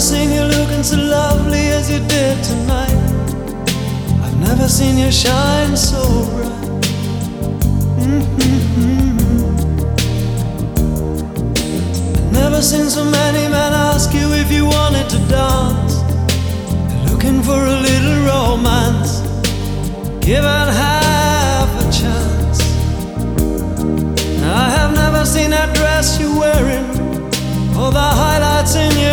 seen you looking so lovely as you did tonight. I've never seen you shine so bright. Mm-hmm. I've never seen so many men ask you if you wanted to dance. They're looking for a little romance, given half a chance. I have never seen that dress you're wearing, or the highlights in your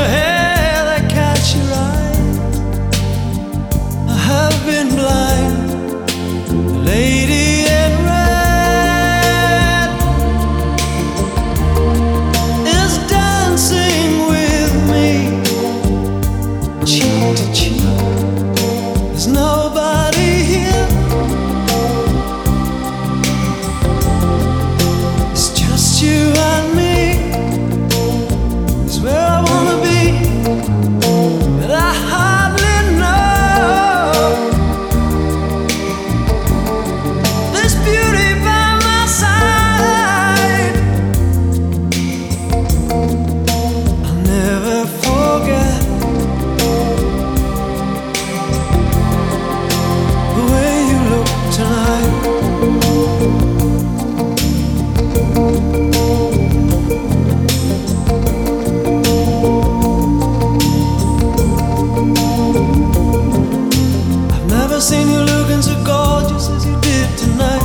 never seen you looking so gorgeous as you did tonight.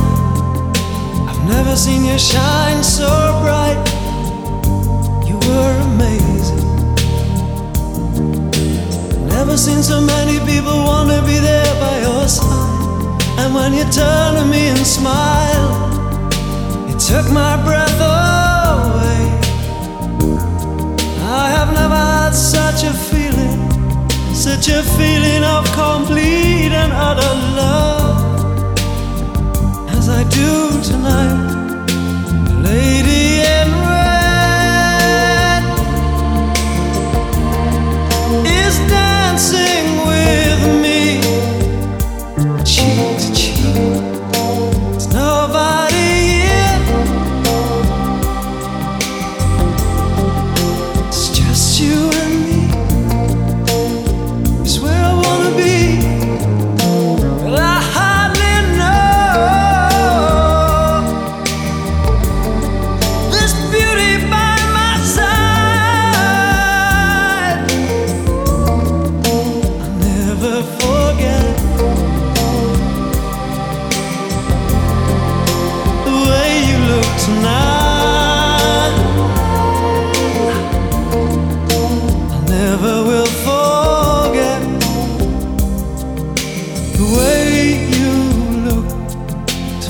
I've never seen you shine so bright. You were amazing. Never seen so many people want to be there by your side. And when you turn to me and smile, it took my breath away. Such a feeling, of complete and utter love.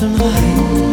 to mine.